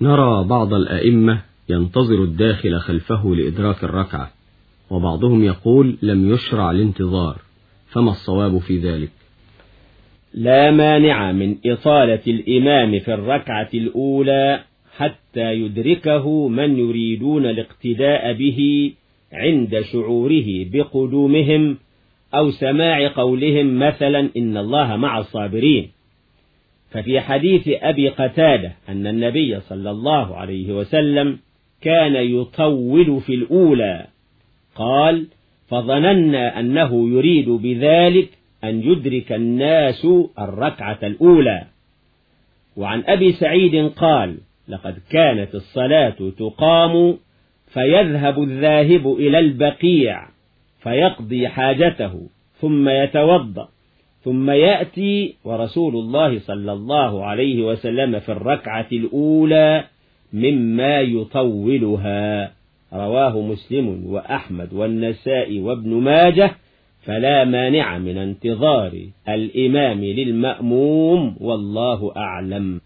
نرى بعض الأئمة ينتظر الداخل خلفه لإدراك الركعة وبعضهم يقول لم يشرع الانتظار فما الصواب في ذلك؟ لا مانع من إطالة الإمام في الركعة الأولى حتى يدركه من يريدون الاقتداء به عند شعوره بقدومهم أو سماع قولهم مثلا إن الله مع الصابرين. ففي حديث أبي قتادة أن النبي صلى الله عليه وسلم كان يطول في الأولى. قال فظننا أنه يريد بذلك أن يدرك الناس الركعة الأولى. وعن أبي سعيد قال لقد كانت الصلاة تقام فيذهب الذاهب إلى البقيع فيقضي حاجته ثم يتوضأ. ثم يأتي ورسول الله صلى الله عليه وسلم في الركعة الأولى مما يطولها. رواه مسلم وأحمد والنساء وابن ماجه فلا مانع من انتظار الإمام للمأموم والله أعلم.